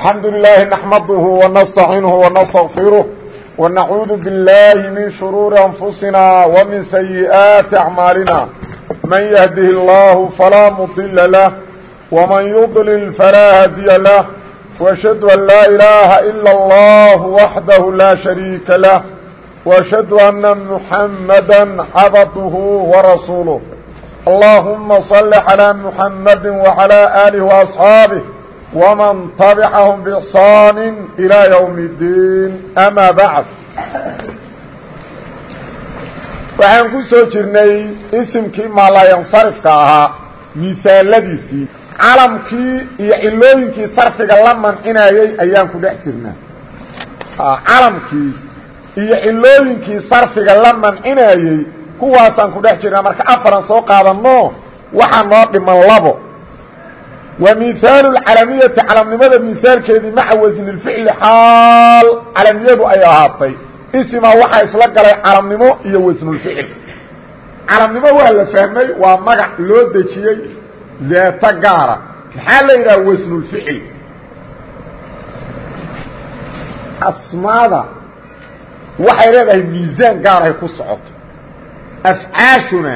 الحمد لله نحمده ونستعينه ونستغفره ونعوذ بالله من شرور أنفسنا ومن سيئات أعمالنا من يهده الله فلا مضل له ومن يضلل فلا هdي له وأشhهد أن لا إله إلا الله وحده لا شريك له وأشhهد أن محمدا عبده ورسوله اللهم صل على محمد وعلى آله وأصحابه ومن طبعهم بإحصان إلى يوم الدين أما بعد waxaan ku soo jirnay isimkii maalayansarifka ahaa misaaladiisii calamkii iyo cilooyinkii sarfiga la mancinayey ayaan ku dhex jirnaa calamkii iyo cilooyinkii sarfiga la mancinayey kuwaasaan ku dhex jirnaa marka afaran soo qaadano waxaa noo dhiman labo wa mihaal calamiyati calamnimada mihaalkeedii maca wasni اficli xaal calamiyadu ay ahaatay isma waxaa isla galay calamnimo iyo wasnulficil calamnimo waa la fahmay waa magac loo dejiyey daata gaara maxaa la yidhaha wasnulficil asmaada waxay leedahay miisaan gaarahay ku socoto afcaashuna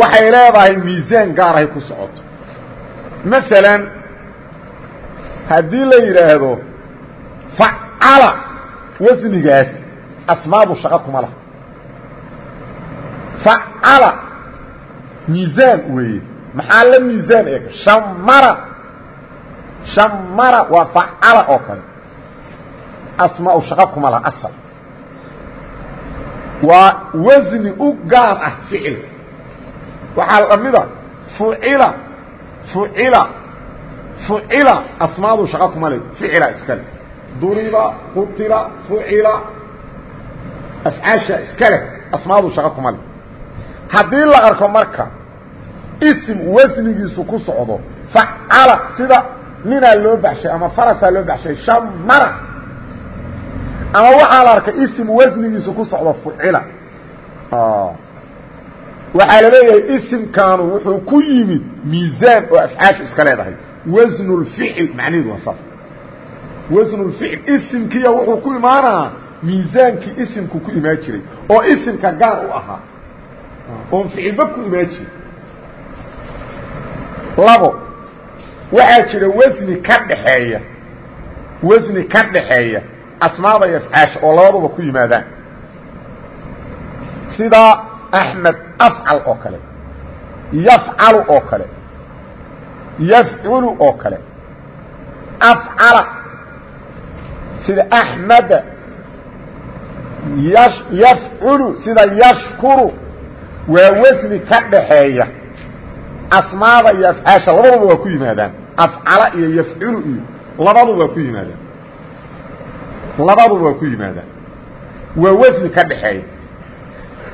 waxay leedahay miisaan gaarahay ku socoto masalan haddii la yidhaahdo facala wasnigaas asmaadu shaqo kuma laha. Facala miisaan weeye. Maxaa la miisaan eega shamara shamara waa facala oo kale. Asmaau shaqo kuma laha asal. Waa wasni u gaar ah ficilka waxaa lamida fucila fucila fucila asmaadu shaqo kuma le ficila iskale. Duriba qutila fucila afcaasha iskale asmaadu shaqo kuma le haddii la arko marka isim wasnigiisu ku socdo facala sida ninaa loo baxshay ama farasaa loo baxshay shamara ama waxaa la arkay isim wasnigiisu ku socdo fucila waxaa la leeyahay isimkaanu wuxuu ku yimid miisaan oo afcaashu iska leedahay. Wasn اficl macnaheedu waa saas wasn اficl isimkiya wuxuu ku imaanaa miisaankii isimku ku imaan jiray oo isimka gaar u ahaa. Oon ficilba ku imaan jirin labo waxaa jira wasni ka dhaxeeya. Wasni ka dhaxeeya asmaada iyo afcaasha oo labaduba ku yimaadaan. Sida axmed afcal oo kale yafcalu oo kale yafculu oo kale afcala sida axmeda yafculu sida yashkuru waa wasni ka dhaxeeya asmaada iyo afcaasha labaduba waa ku yimaadaan afcala iyo yafculu iyo labaduba waa ku yimaadaan labaduba waa ku yimaadaan waa wasni ka dhaxeeya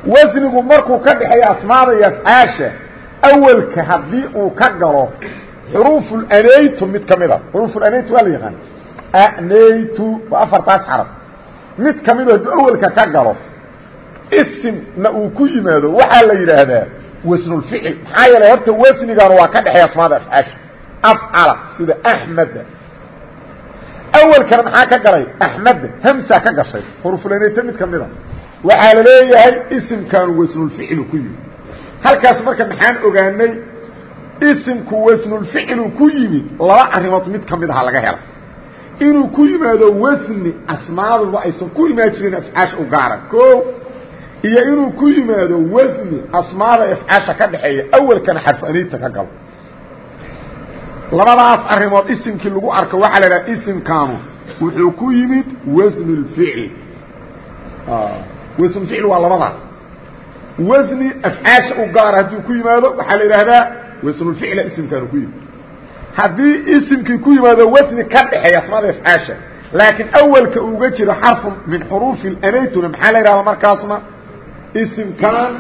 wasnigu markuu ka dhaxeeya asmaada iyo afcaasha awelka haddii uu ka galo xuruufulanaytu mid ka mida. Xuruufulanaytu waa la yaqaan. Anaytu waa afartaas xaraf. Mid ka mido hadduu awelka ka galo isimna uu ku yimaado waxaa la yidhaahdaa wasnulficil maxaa yeelay horta wasnigaanu waa ka dhexeeya asmaada afcaasha afcala sida axmeda awelkana maxaa ka galay? Axmeda hamsa ka gashay. Xuruufulanayta mid ka mida waxaa la leeyahay isimkaanu wasnulficilu ku yimid. Halkaas marka maxaan ogaanay isimku wasnulficilu ku yimid laba arrimood mid ka mid aha laga hela inuu ku yimaado wasni asmaaduba aysan ku imaan jirin afcaasha u gaara o iyo inuu ku yimaado wasni asmaada afcaasha ka dhaxeeya awelkana xarfu aniita ka galo. Labadaas arrimood isimkii lagu arko waxaa la idhaha isimkaanu wuxuu ku yimid wasn اlficl wasnulficl waa labadaas wasni afcaasha u gaara hadduu ku yimaado waxaa la idhaahdaa wasnulficla isimkaanu ku yimid. Haddii isimkii ku yimaado wasni ka dhexeeya asmaada afcaasha laakiin awalka uga jiro xarfu min xuruufi anaytuna maxaa la yidhahda markaasna? Isimkan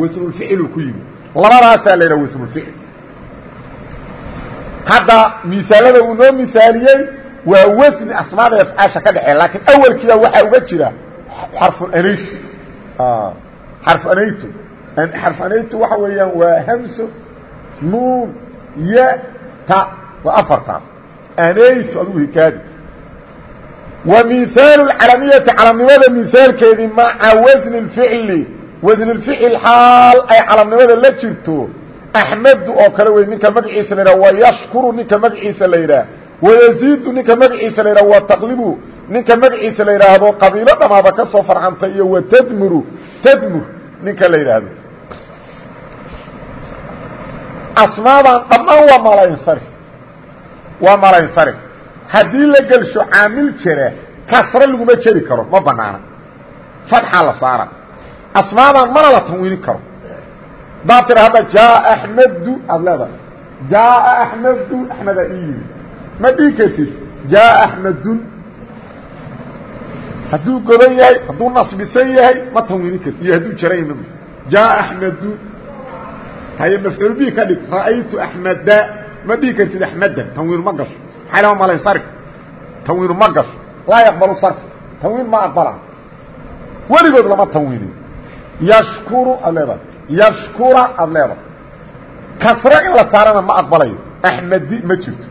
wasnulficilu ku yimid. Labadaasaa la yidhaha wasnulficl hadda misaalada uu noo misaaliyey waa wasni asmaada afcaasha ka dhexeeya laakiin awalkiiba waxaa uga jira xarfu anaytu xarfu anaytu xarfu anaytu waxa weeyaan waa hamso nuun ya ta waa afartaas anaytu adugu hikaadi wa miثaalu calamiyati calamnimada miثaalkeedii maca wasni اficli wasn اficil xaal ay calamnimada la jirto axmedu oo kale wey ninka magaciisa la yidhah wayashkuru ninka magaciisa la yidhaah wayaziidu ninka magaciisa la yidhah wataqlibu. Ninka magaciisa la yidhaahdo qabiilo dhamaaba ka soo farcantay iyo watadmuru tadmur ninka la yidhaahdo. Asmaadan dhammaan waa malansari waa malansari haddii la gelsho caamil jera kasre laguma jeri karo ma banaana fatxaa la saara asmaadan mana la tanwiinin karo. Haddaad tira hadda jaaa axmedu aada leedahay. Jaaa axmedu axmeda ii yimi ma dhihi kartid jaaa axmedun. Hadduu godan yahay hadduu nasbisan yahay ma tanwiinin karti iyo hadduu jaran yahy jaaa axmedu haye mafcuul bi ka dhig ra'aytu axmeda. Ma dhihi kartid axmeda tanwiin ma gasho. Maxay lama malayn sarf tanwiinu ma gasho. Laa yaqbalu sarf tanwiin ma aqbala. Weligood lama tanwiinin. Yashkuru aad leedahay. Yashkura aada leedahay. Kasre in la saarana ma aqbalayo. Axmedi ma jirto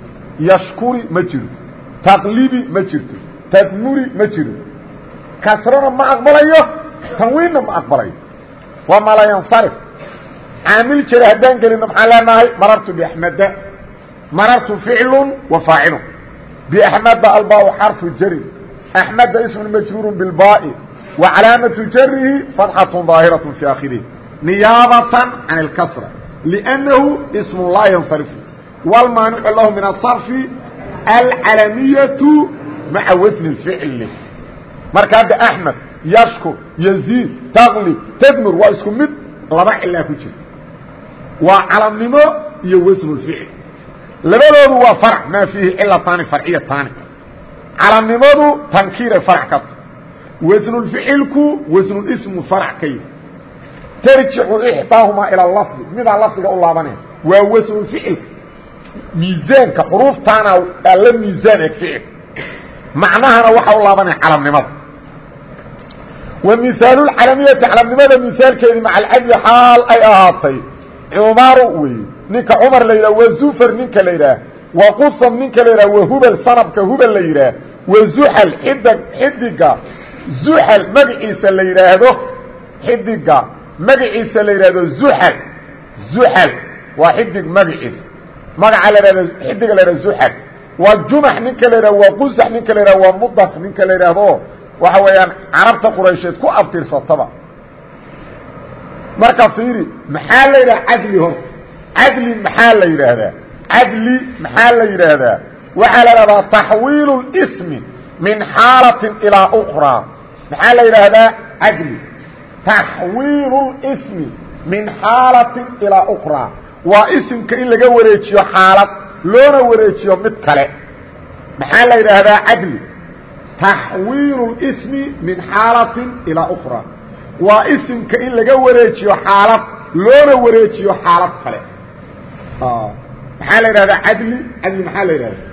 yashkuri ma jiro taqlibi ma jirto tadmuri ma jiro kasrona ma aqbalayo tanwiinna ma aqbalayo waa malayansarif caamil jira haddaan gelino maxaan leenahay marartu biaxmeda marartu ficlu wa faacilu biaxmeda albaa xarfu jarin axmeda ismu majruuru bilbaai wa calaamatu jarihi fatxatu daahiraة fi akhirihi niyaabatan can اlkasra liأnnahu ismu laa yansarifu wاlmaanicu lahu min aلصarfi alcalamiyatu maca wasni اficli marka hadda axmed yashkur yaziid taqlib tadmur waa isku mid laba cilaa ku jirta waa calamnimo iyo wasnulficil labadoodu waa farc maa fiihi cilataani farciyataani calamnimadu tankiiray farc ka ta wasnulficilku wasnulismu farc ka yihi tarjicu ixdaahumaa ila lafdi midaa lafdiga u laabanaya waa wasnulficilka miisaanka xuruuftaana aa la miisaan eg ficil macnahana waxaa u laabanaya calamnimada. wa mihaalulcalamiyati calamnimada mihaalkeedii maca alcadli xaal ay ahaatay. cumaru wey ninka cumar la yidhah wa zufar ninka la yidhaah wa qusam ninka la yidhah wa hubal sanabka hubal la yidhaah wa zuxal xidig xidiga zuxal magaciisa la yidhaahdo xidiga magaciisa la yidhaahdo zuxal zuxal waa xidig magaciisa magaca la yhahdo xidiga la yhahdo zuxal waa jumax ninka la yidhahdo waa qusax ninka la yidhahdo waa mudaf ninka la yidhaahdo waxa weeyaan carabta quraysheed ku abtirsataba marka fiiri maxaa la yidhaha cadli horta cadli maxaa la yidhaahdaa cadli maxaa la yidhaahdaa waxaa la idhahdaa taxwiilu اsmi min xaalatin ilaa ukraa maxaa la yidhaahdaa cadli. Taxwiilu اsmi min xaalatin ilaa ukraa waa isimka in laga wareejiyo xaalad loona wareejiyo mid kale. Maxaa la yidhaahdaa cadli? Taxwiilu اsmi min xaalatin ilaa ukraa waa isimka in laga wareejiyo xaalad loona wareejiyo xaalad kale. Maxaa la yidhahdaa cadli? Cadli maxaa la yidhahda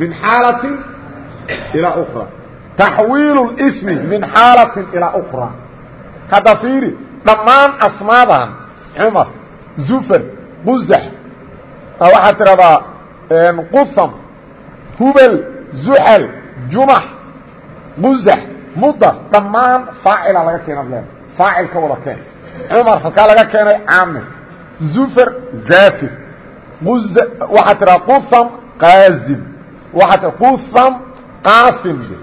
min xaalatin ilaa ukra taxwiilu اsmi min xaalatin ilaa ukra hadda fiiri dhammaan asmaadan cumar zufar quzax waxaad tidhahdaa qusam hubel zuxal jumax quzax mudar dhammaan faacila laga keenad leeda faacil ka wada keen. Cumar halkaa laga keenay caamir zufar zafir waxaa tiraa qusam qaazim waxaa tia qusam qaasim dhe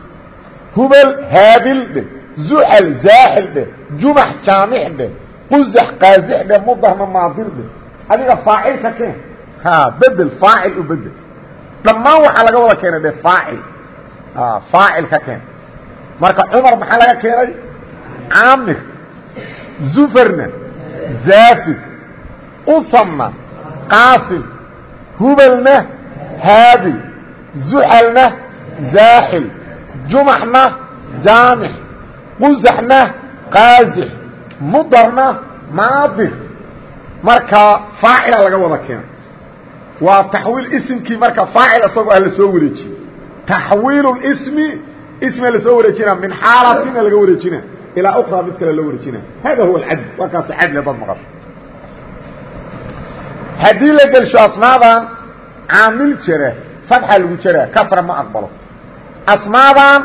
hubel haabil dhe zuxal zaaxil dhe jumax jaamix dhe quzax qaazix dhe mudarna maadir dhe adiga faacil ka keen. Ha bedel faacil u bedel. Dhammaan waxaa laga wada keenay dhe faacil. Faacil ka keen. Marka cumar maxaa laga keenay? Caamir zufarna zaafid usamna qaasim hubalna haabi zuxalna zaaxil jumaxna jaamix qusaxna qaazix mudarna maadir marka faacila laga wada keena waa taxwiil isimkii marka faacil isagoo ah la soo wareejiyey. Taxwiil اsmi isma la soo wareejina min xaalatina laga wareejina ilaa ukra mid kale loo wareejina hada huwa cadl waa kaas cadli dad maqasho haddii la gelsho asmaadan caamil jira fatxa lagu jaraa kasra ma aqbalo. Asmaadan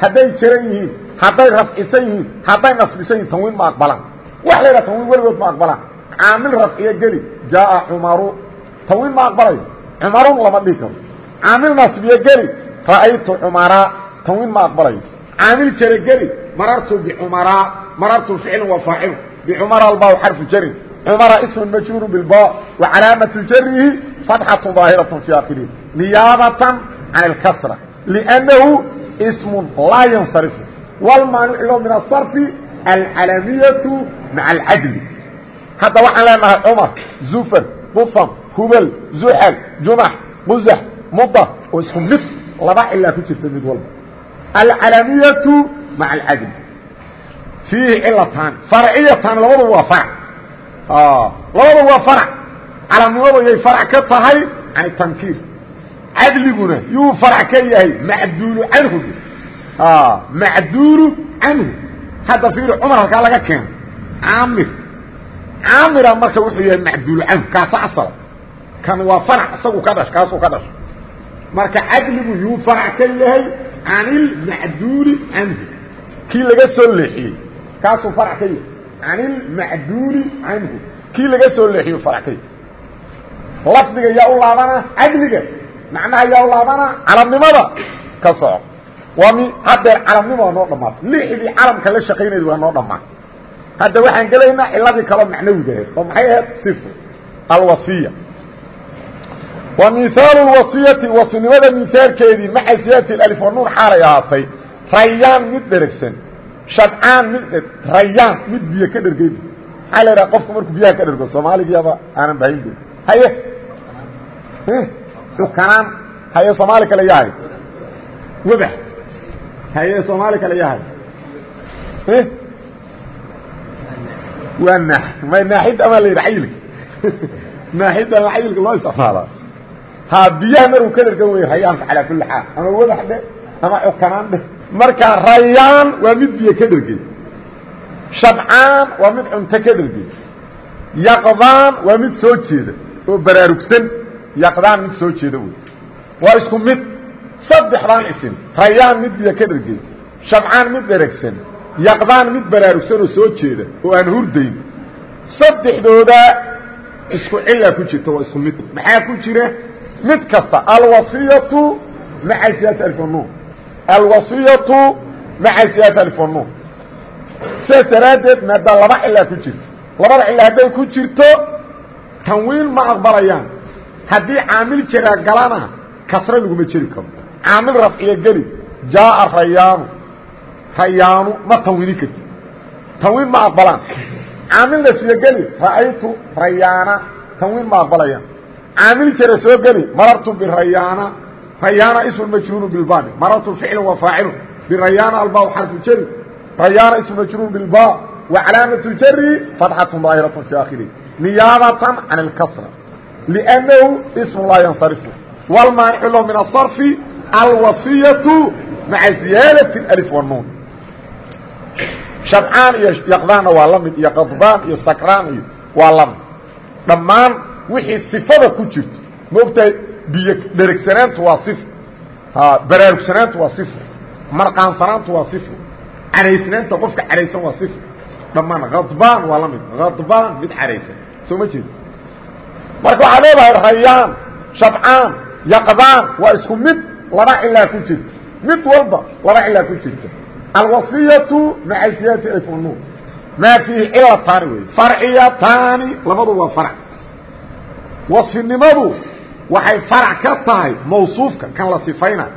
hadday jaran yihiin hadday rafcisan yihiin hadday nasbisan yihiin tanwiin ma aqbalaan. Wax la yidhaha tanwiin weligood ma aqbalaan. Caamil rafciyo geli jaaa cumaru tanwiin ma aqbalayo cumarun lama dhihi karo. Caamil nasbiyo geli ra'aytu cumaraa tanwiin ma aqbalayo caamil jara geli marartu bicumaraa marartu ficlu wa faacilu bicumara alba xarfu jarin cumara ismu majruuru bilba wa calaamatu jarihi fatxatu daahiratu fi akhirihi niyaabatan can اlkasra liannahu ismu laa yansarifu wlmaanicu min asarfi alcalamiyatu maca alcadli hadda waxaan leenahay cumar zufar dufam hubal zuxal jumax quzax muda oo isku mid laba cilaa ku jirta mid walba alcalamiyatu maca alcadli fiihi cilatan farciyatan labadaba waa farac labadaba waa farac calamnimadu yay farac ka tahay can tankiir cadliguna yuu farac ka yahay macduulu canhu macduulu canhu hadda fiiri cumar halkaa laga keeno caamir. Caamira marka wuxuu yahay macduulu canhu kaasa asala kan waa farac isagu ka dhash kaasuu ka dhasho marka cadligu yuu farac ka yahay can ilmacduuli canhu kii laga soo leexiyey kaasuu farac ka yahay. Can ilmacduuli canhu kii laga soo leexiyo farac ka yahay. Lafdiga yaa u laabana cadliga macnaha yaa u laabana calamnimada ka soco waa mi haddeer calamnimo waa noo dhamaatay lixdii calamka la shaqaynayda waa noo dhamaatay hadda waxaan gelaynaa ciladii kaloo macnawiga ahayd oo maxay ahayd? Sifr alwasiya. Wa miaalu lwasiyati wasinimada miaalkeedii maca ziyadati alif wanuun xaalay ahaatay rayaan mid dheragsan shabcaan mid rayaan mid biyo ka dhergey maxaa la idhaha qofku markuu biyaha ka dhergo soomaaligiaba aanan bahayn be haye? Ukanaan haye soomaali kale yahay webax haye soomaali kale yahay waa na may naaxid amaa la yidhi xayilka? Naaxid ama xayilka loo isticmaala ha biyaha maruu ka dhergan wey rayaanka calaa kuli xaal. Ama webax dhe ama cukanaan dheh marka rayaan waa mid biyo ka dhergey shabcaan waa mid cunto ka dhergey yaqdaan waa mid soo jeeda oo baraarugsan. Yaqdaan mid soo jeeda wey. Waa isku mid saddexdaan isim rayaan mid biyo ka dhergey shabcaan mid dheragsan yaqdaan mid baraarugsan oo soo jeeda oo aan hurdayn. Saddexdooda isku cilaa ku jirta waa isku mid. Maxaa ku jira? Mid kasta alwasiyatu maca siyaati alfanuun alwasiyatu maca siyaati alfanuun sidaas daraaddeed maada laba cilaa ku jirta. Labada cila hadday ku jirto tanwiin ma aqbalayaan. Haddii caamil jaraa galana kasre laguma jeri karo caamil rafciya geli jaaa rayaanu rayaanu ma tanwiinin karti tanwiin ma aqbalaan. Caamil nasfiya geli ra'aytu rayaana tanwiin ma aqbalayaan. Caamil jara soo geli marartu birayaana rayaana ismu majruuru bilbani marartu ficlu wa faacilu birayaana alba xarfu jari rayaana ismu majruur bilba wa calaamatu jari fatxatu daahiratu fi akhiri niyaabatan can اlkasra liannahu ismu laa yansarifu wlmaanicu lahu min asarfi alwasiyatu maca ziyaadati alif wanuun shabcaan iyo yaqdaanna waa la mid iyo qadbaan iyo sakraan iyo waa la mid dhammaan wixii sifada ku jirto maogtahay biyo dheregsanaantu waa sifo baraarugsanaantu waa sifo marqaansanaantu waa sifo caraysnaanta qofka caraysan waa sifo dhammaan khadbaan waa la mid khadbaan mid caraysan soo ma jeed marka waxaa leedahay rayaan shabcaan yaqdaan waa isku mid laba cilaa ku jirta mid walba laba cilaa ku jirta alwasiyatu maca ziyadati alfunu maa fiihi cilataani wey farciyataani labadu waa farc wasfinimadu waxay farac ka tahay mawsuufka kan la sifaynayo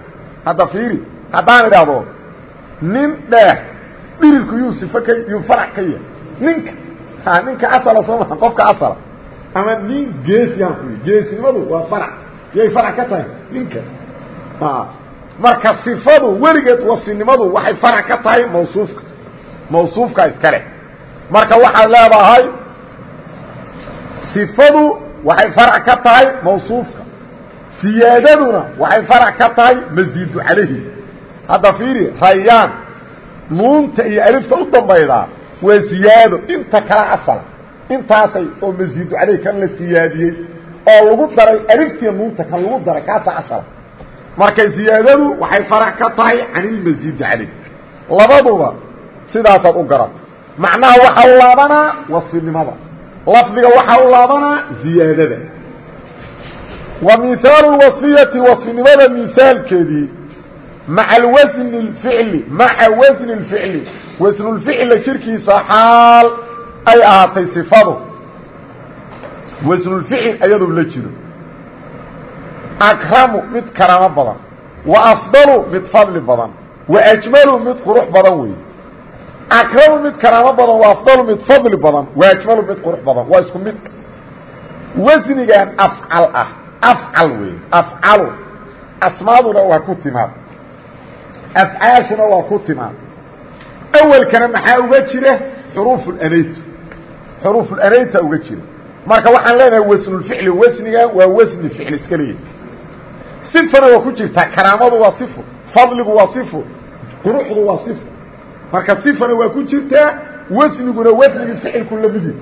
hadda fiiri haddaan idhaahdo nin dheer dhirirku yuu sifo ka yuu farac ka yahay. Ninka ninka asala soo maa qofka asala. Ama nin ku ka tahay ninka marka sifadu weligeed wasinimadu waxay farac ka tahay mawsuufka. Mawsuufka iskale. Marka waxaad leedahay sifadu waxay farac ka tahay mawsuufka. Siyaadaduna waxay farac ka tahay masiidu calayhi. Hadda fiiri rayaan nuunta iyo alifta u dambaydaa waa ziyaado inta kala asala intaasay oo masiidu calayhi kan la siyaadiyey oo lagu daray aliftiiya nuunta kan lagu daray kaasaa asala marka ziyaadadu waxay farac ka tahay can ilmasiidi caleyh labaduba sidaasaad u garata macnaha waxaa u laabanaa wasfinimada lafdiga waxaa u laabanaa ziyaadada. Wa mihaalu lwasfiyati wasfinimada mihaalkeedii maca alwasni اlficli maca wasni اlficli wasnulficla jirkiisa xaal ay ahaatay sifadu. Wasnulficil ayadoo la jiro akramu mid karaamo badan wa afdalu mid fadli badan wa ajmalu mid qurux badan weeye akramu mid karaamo badan wa afdalu mid fadli badan wa ajmalu mid qurux badan waa isku mid wasnigan afcal ah afcal weeye afcalu asmaaduna waa ku timaad afcaashuna waa ku timaad awelkana maxaa uga jira xuruufulanayt xuruufulanayta uga jira marka waxaan leenahay wasnulficli wasnigan waa wasni ficl iska leeyahy sifana waa ku jirtaa karaamadu waa sifo fadligu waa sifo quruxdu waa sifo marka sifana waa ku jirtaa wasniguna wasnigii ficilku lamidi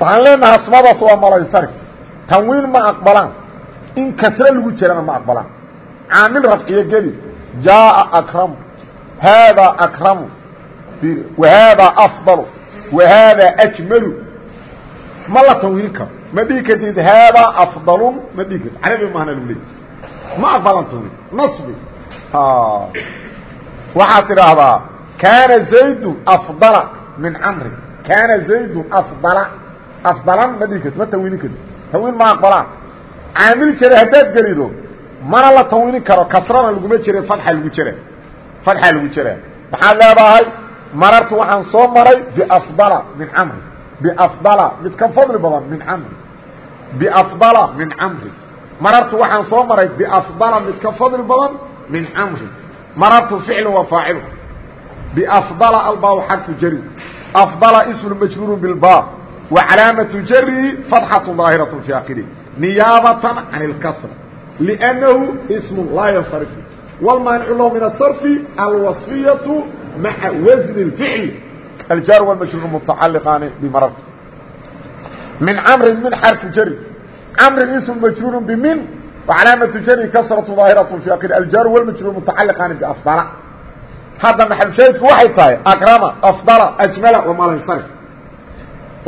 waxaan leenahay asmadaas waa malaysarif tanwiin ma aqbalaan. In kasre lagu jirana ma aqbalaan. Caamil rafciyo geli. Jaaa akramu. Haadaa akramu. Wahaadaa afdalu. Wahaadaa ajmalu. Ma la tanwiin karo ma dhihi kartid haadaa afdalun ma dhihi karti carabi maahna lagu leey ma aqbalan tanwiin nasbi. Waxaad tidhaahdaa kaana zaydun afdala min camrin kaana zaydun afdala. Afdalan ma dhihi karti ma tanwiinin karti tanwiin ma aqbalaan. Caamil jare haddaad gelido mana la tanwiinin karo kasrana laguma jire fadxa lagu jira fadxa lagu jiraa maxaad leedahay? Marartu waxaan soo maray biafdala min camri. Biafdala mid ka fadli badan min camri biafdala min camri marartu waxaan soo maray biafdala mid ka fadli badan min camri marartu ficlu wa faacilu biafdala albaa xarfu jari afdala ismu majruuru bilba wa calaamatu jari fatxatu daahiratu fi akhiri niyaabatan can اlkasr liannahu ismu laa yansarifu wاlmaanicu lahu min aلsarf alwaصfiyaةu maca wasni اlficl aljaar wاlmajruur mutacaliqaani bimarartu min camrin min xarfu jari camrin ism majruur bmin wacalaamatu jari kasratu daahiraة fi akir aljaar wاlmajruur mutacaliqaani biafdala hadda maxalushaahidku waxay tahay akrama afdala ajmala wamalansarif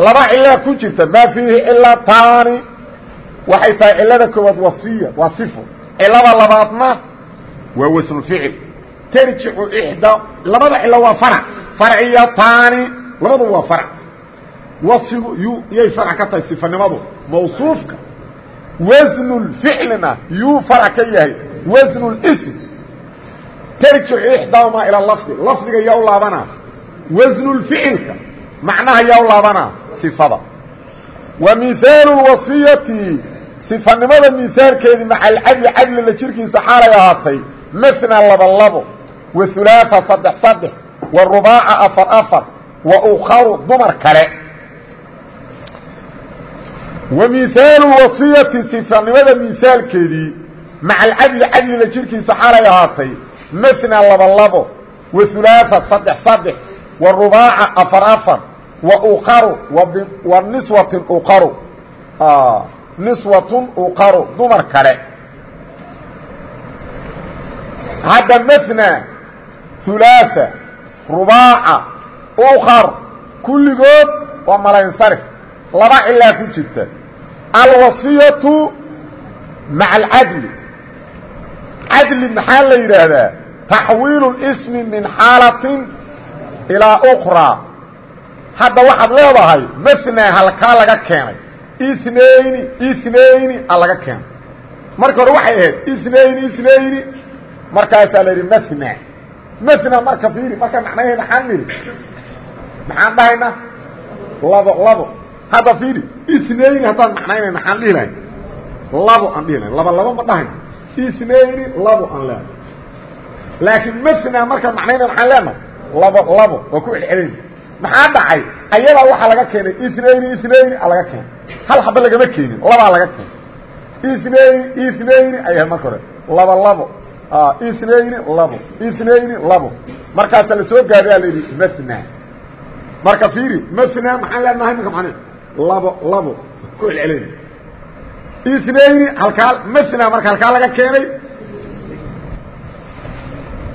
laba cilaa ku jirta maa fiihi cilataani waxay tahay cilada koowaad waصfiya waa sifo cilada labaadna waa wasnulficil tarjicu ixdaa labada cilo waa farac farciyataani labaduba waa farac wasfigu yu yay farac ka tahay sifanimadu. Mawsuufka wasnulficlina yuu farac ka yahay. Wasnulism tarjicu ixdaahumaa ila lafdi. Lafdiga yaa u laabanaa wasnulficilka macnaha yaa u laabanaa sifada. Wa mihaalu lwasfiyati sifanimada mihaalkeedii maca alcadli cadlila jirkiisa xaalay ahaatay mna laba labo. Wa hulaaثa saddex saddex wa rubaaca afar afar wa ukaru dumar kale wa mihaalu wasiyati sifanimada mihaalkeedii maca alcadli cadliga jirkiisa xalay ahaatay mna laba labo wa hulaaثa saddex saddex wa rubaaca afar afar wa ukaru wa niswatin ukaru niswatun ukaru dumar kale hadda mثnى ثuلaaثة رubaaca ukar kulligood waa malansarif laba cilaa ku jirta alwaصiyaةu maعa اlcadli cadli maxaa la yidhaahdaa taxwiil اsmi min xaalaةi ilىa أkrىa hadda waxaad leedahay mثnى halkaa laga keenay اثنayni اثنayni a laga keenay marka hore waxay ahayd اثنayni اثنayni markaasaa la yidhi mna mna marka fiiri marka macnaheed maxaan nidhi maxaan dhahayna labo labo hadda fiiri isnayni haddaan macnaynayna maxaan dhihi lahay? Labo aan dhihi lahay laba labo ma dhahayno isnayni labo aan leenahay laakiin mna markaan macnaynay maxaan leenahay? Labo labo waa ku celcelayna maxaa dhacay? Ayadaa waxaa laga keenay isnayni isnayni a laga keenay. Hal haba lagama keenin labaa laga keenay. Isnayni isnayni ayahay marka hore. Labo labo inayni labo inayni labo. Markaasa la soo gaadaya la yidhi mna marka labo labo ku celcelayna inayni halkaa mna marka halkaa laga keenay?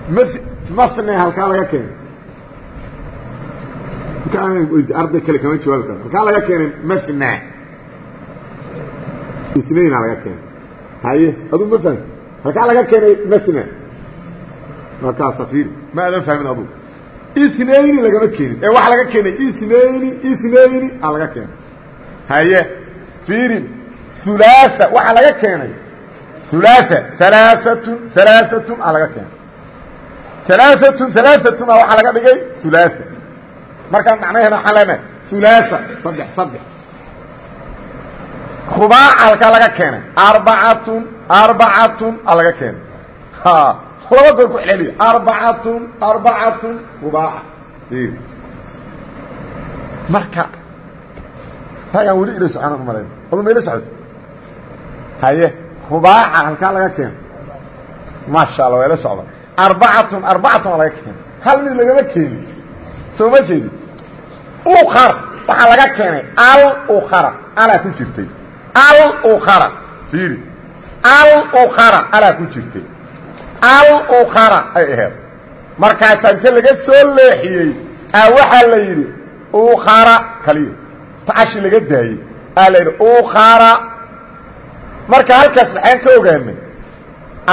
Mne halkaa laga keenay. Arday kale kama jawaabi karo halkaa laga keenay mna inaina laga keenay. Haye aduu ma fahmi. Halkaa laga keenay mna markaasa fiiri ma adan fahmin adu inayni lagama keenin. Ee waxaa laga keenay inayni inayni a laga keenay haye fiiri hulaa waxaa laga keenay. Hulaa alaaatun alaaatun a laga keenay. Alaaatun alaaatun a waxaa laga dhigay hulaa markaan macnaheena waxaan leenahay hulaa saddex saddex. Rubaaca halkaa laga keenay arbacatun arbacatun a laga keenay. Laba goor ku celeliya arbacatun arbacatun rubaaca marka ragaan weli ila socona umalayn adu ma ila socod haye rubaaca halkaa laga keeno maasha allah waa ila socda. Arbacatun arbacatun a laga keeno hal mid lagama keeni. Soo ma jeedi? Ukar waxaa laga keenay. Al ukara alaa ku jirtay. Al ukara fiiri. Al ukara alaa ku jirtay. Al ukara ay aheed. Markaasaa inta laga soo leexiyey a waxaa la yidhi ukara kaliya tacashi laga daayey aa la yidhi marka halkaas maxaan ka ogaanay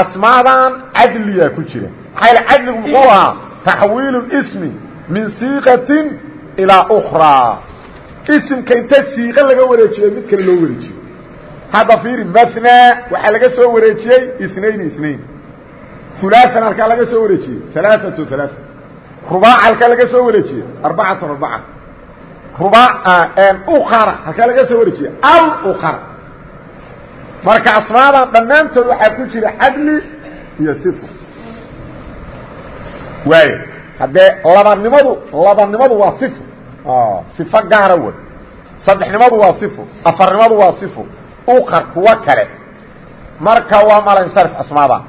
asmaadan cadliyaa ku jira maxaa yl cadligu muxuu ahaa min siiqatin ilaa ukraa isimka inta siiqo laga wareejiyo mid kale loo wareejiyo hadda fiiri mna waxaa laga soo wareejiyey inayn inain ulaaan halkaa laga soo wareejiyey alaaatu alaa rubaac halkaa laga soo wareejiyey arbacatu arbaca ukara halkaa laga soo wareejiyey alukara marka asmaadan dhammaantood waxaa ku jira cadli iyo sifo waayo haddee labanimadu labanimadu waa sifo sifo gaara wey saddexnimadu waa sifo afarnimadu waa sifo uqar kuwa kale. Marka waa malansarf asmaadan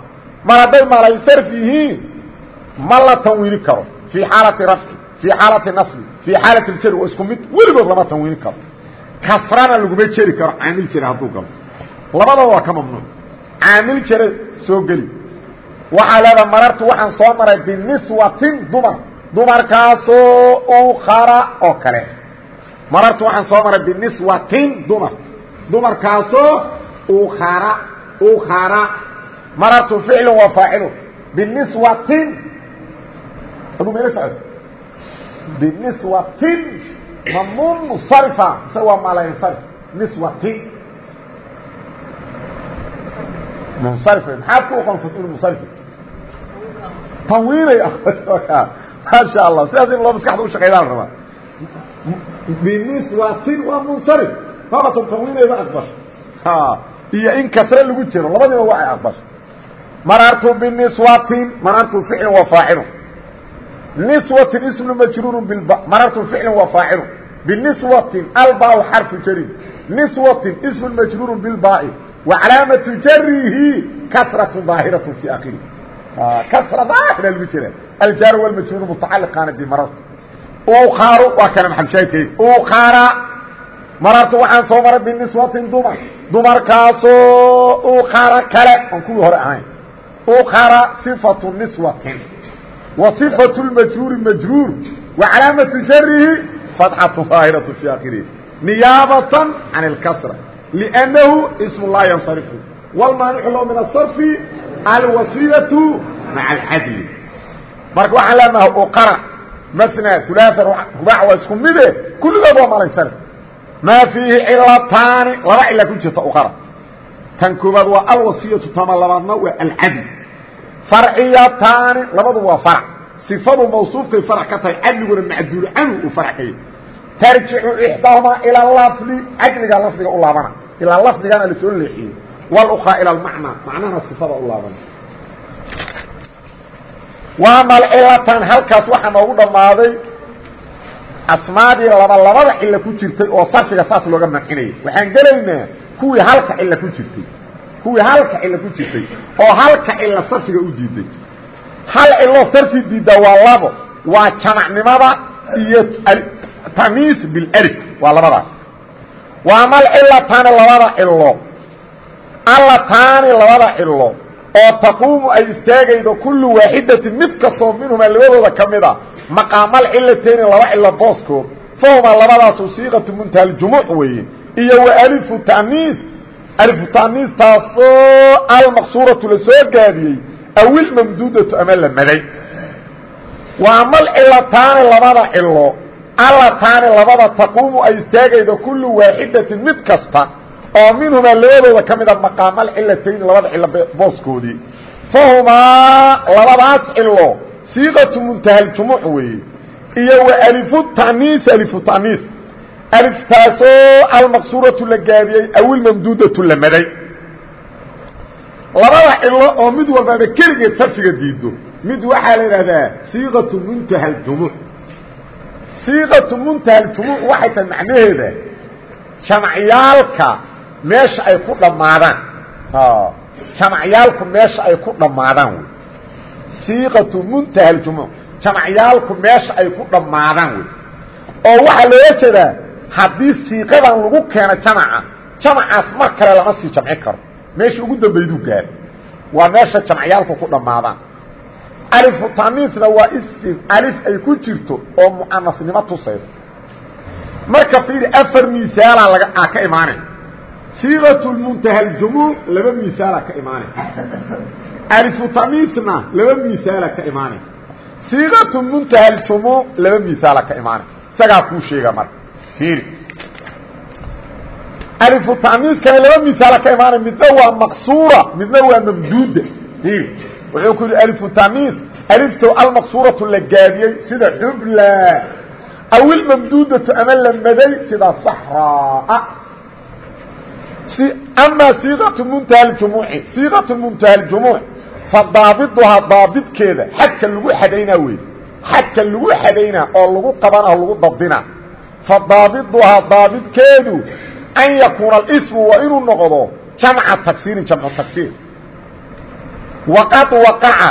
mar hadday malansarf yihiin ma la tanwiini karo fii xaalati rafci fii xaalati nasbi fii xaalati ljari waa isku mid weligood lama tanwiini karo kasrana laguma jeri karo caamil jari hadduu galo labadaba waa ka mamnuuc caamil jare soo geli waxaa leedaha marartu waxaan soo maray biniswatin dumar dumarkaasoo ukara oo kale marartu waxaan soo maray biniswatin dumar dumarkaasoo ukara ukara marartu ficlu wa faacilu biniswatin aduu mayla socod biniswatin mamnuun musarifa mise waa malansarif niswatin. Munsarif. Maxaad ku uqonsatay inu munsarif tanwiinay maasha allah sidaas in loo maskaxda u shaqeydaa la rabaa biniswatin waa munsarif. Mabatan tanwiinayba aqbasho iyo in kasre lagu jiro labadiiba waa ay aqbasho marartu biniswatin marartu ficlin wa faacilu niswati ismu majruuru bilba marartu ficlin waa faacilu. Biniswatin albaa xarfu jarin niswatin ismu majruuru bilbaai wa calaamatu jarihi kasratu daahiratu fii akhiri. Kasra daahira lagu jira. Aljaar walmajruuru mutacaliqaana bimarartu uqaaru waa kana maxamshaahidkayga uqaara marartu waxaan soo maray biniswatin dumar. Dumarkaasoo uqaara kale aan kuwii hore ahayn. Uqaara sifatu niswatin. wa صifaةu اmajhuuri majruur wa calaamaةu jarihi fatxaة ظaahiraة في akirihi niyaabaة can اlkasra لأنه اسم لا ينصرف والمانع له من الصرف الوصية مع العدل marka waxaan leenahay uqara mna ulaaa rubaac waa isku mide kulligood waa malaysane maa fiihi cilataani laba cila ku jirta uqara tan koobaad waa alwasiyatu tama labaadna waa alcadl farciyataani labadu waa farc sifadu mawsuufkay farc ka tahay cadliguna macduul canhu uu farc ka yahy tarjicu ixdaahumaa ila lafdi cadliga lafdiga u laabana ilaa lafdigana lasoo leexiyey wاlأkraa ilى اmacnaa macnahana sifada u laaban waa malcilatan halkaas waxaa noogu dhammaaday asmaadii laba labada cilo ku jirtay oo sarfiga saas looga mancinayay waxaan gelaynaa kuwii halka cilo ku jirtay kuwii halka cilo ku jirtay oo halka cilo sarfiga u diiday. Hal cilo sarfi diidda waa labo waa jamacnimada iyo tamiis bilrif waa labadaas. Waa mal cilataani labada cilo. Allataani labada cilo oo taquumu ay istaagaydo kullu waaxidatin mid kastoo minhumaa labadooda ka mida maqaamal cilatayni laba cilo booskood fahumaa labadaasu siiqatu muntaha ljumuuc weeye iyo wa alifu alifu taniis taasoo almaqsuuratu la soo gaabiyey awilmamduudatu ama la maday waa mal cilataani labada cilo allataani labada taquumu ay istaagaydo kullu waaxidatin mid kasta oo minhumaa labadooda ka mida maqaamal cilatayni labada cilo booskoodii fahumaa labadaas cilo siiqatu muntahaljumuuc weeye iyo wa alifu taniis alifu taniis aliftaasoo almaqsuuratu la gaabiyey awilmamduudatu la maday. Labada cilo oo mid walbaaba keligeed sarfiga diido mid waxaa la idhahdaa siiqatu muntaha aljumuuc siiqatu muntaha aljumuuc waxay tahay macnaheeda jamacyaalka meesha ay ku dhammaadaan. Jamacyaalku meesha ay ku dhammaadaan siiqatu muntaha aljumuuc jamacyaalku ay ku dhammaadaan wey. Oo waxaa looga jeedaa haddii siiqadan lagu keeno jamaca jamacaas mar kale lama sii jamci karo. Meesha ugu dambayduu gaaro waa meesha jamacyaalku ku dhammaadaan. Alifu taniisna waa isim alif ay ku jirto oo mu'anasnimo tusayda marka fiiri afar miisaalaa laga a ka imaanay. Siiqatu muntaha aljumuuc laba miisaalaa ka imaanay. Alifu taniisna laba miisaala ka imaanay. Siiqatu muntaha aljumuuc laba miisaala ka imaanay. Isagaa kuu sheega marka alifu taniiskana laba misaala ka imaanay midna waa maqsuura midna waa mamduuda fiiri wuxuu ku yidhi alifu taniis alifto almaqsuuratu la gaabiyey sida xubla aw ilmamduudatu ama la maday sida saxraa amaa siiqatu muntaha ljumuuci siiqatu muntaha ljumuuc fa daabiduhaa daabidkeeda xadka lagu xadaynaa wey xadka lagu xadaynaa oo lagu qabana o lagu dabdina fa daabiduhaa daabidkeedu an yakuuna اsmu waa inuu noqdo jamca tagsiirin jamcu tagsiir. Waqad waqaca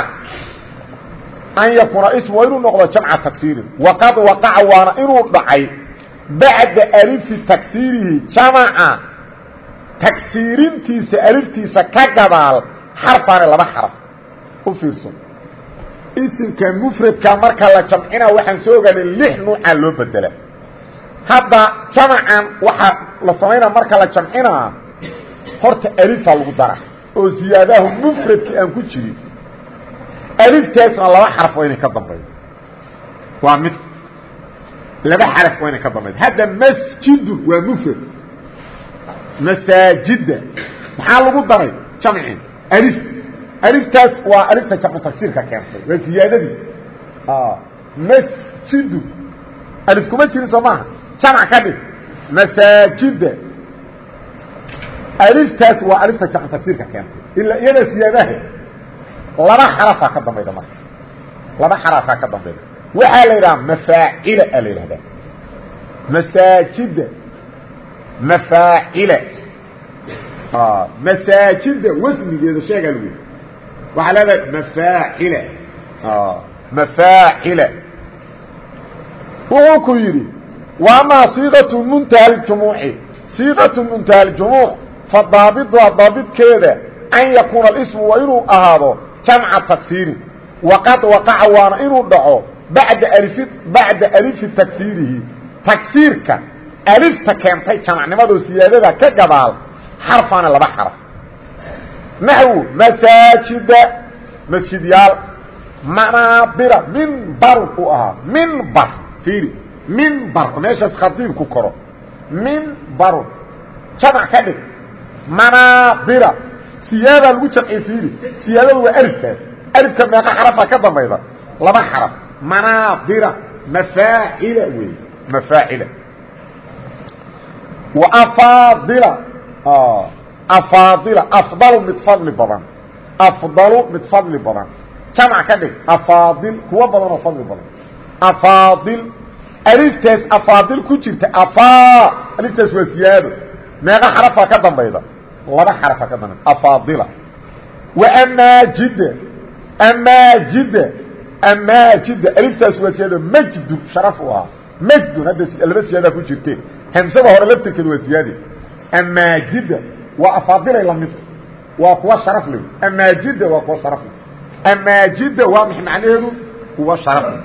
an yakuuna ismu waa inuu noqdo jamca tagsiirin waqad waqaca waana inuu dhacay bacda alifi tagsiirihi jamaca tagsiirintiisa aliftiisa ka gadaal xarfaani laba xaraf. U fiirso. Isimka mufradka marka la jamcina waxaan soo ogaanay lix nuuca loo bedela hadda jamacan waxaa la samaynaa marka la jamcinaa horta alifaa lagu dara oo ziyaadahu mufradki aan ku jirin. Aliftaasna laba xaraf waa inay ka dambaydo waa mid. Laba xaraf waa inay ka dambaydo hadda masjidun waa mufrad. Masaajida maxaa lagu daray? Jamci alif. Aliftaas waa alifta jamcu tagsiirka keentay. Waa ziyaadadii. Masjidun alif kuma jirin soo maaha jamc ka dhig masaajida aliftaas waa alifta jamcu tagsiirka keentay ila iyada siyaadahe laba xarafaa ka dambayda marka laba xarafaa ka dambayda waxaa la yidhaha mafaacila a la yidhahdaa masaajida mafaacila masaajida wasnigeeda sheegaa lagu yidhi waxaa leedahay mafaacila mafaacila wuxuu ku yidhi وأmا صيغة منتهى الجموع صيغة منتهى الجموع فضاaبطha ضاaبطkeeda أن يكuنa الاسم waa inuu ahaado جaمعa تكسيiر وqad وقaca waana inuu dhaco baعda ألفi تكسيirihi تكسيirka ألفta keentay جaمعنimadoo siyaadada ka gadaal xرفaana laba xرف نحو مساaجida مسجidyaal مناabira minbr u ahaa minbr iiri mimbar meeshaas khadiibku koro mimbaru jamac ka dhig manaabira siyaadaa lagu jamciye fiili siyaadadu waa alifkaas alifka meeqa xarafaa ka dambayda laba xaraf manaabira mafaacila wey mafaacila. Wa afaadila afaadila afdalu mid fadli badan afdalu mid fadli badan jamac ka dhig afaadil kuwo badan oo fadli badan afaadil aliftaas afaadil ku jirta afaa. Aliftaas waa siyaado meeqa xarafaa ka dambayda. Laba xarafaa ka dambayda. Afaadila. Wa amaajida. Amaajida. Amaajida. Aliftaas waa siyaado majdu sharaf u ahaa majdun hadda laba siyaadaa ku jirte. Hamsada hore laftirkeeda waa siyaade amaajida. Waa afaadilay la mid waa kuwa sharaf le amaajida waa kuwa sharaf le amaajida waa maay macnaheedu kuwa sharaf le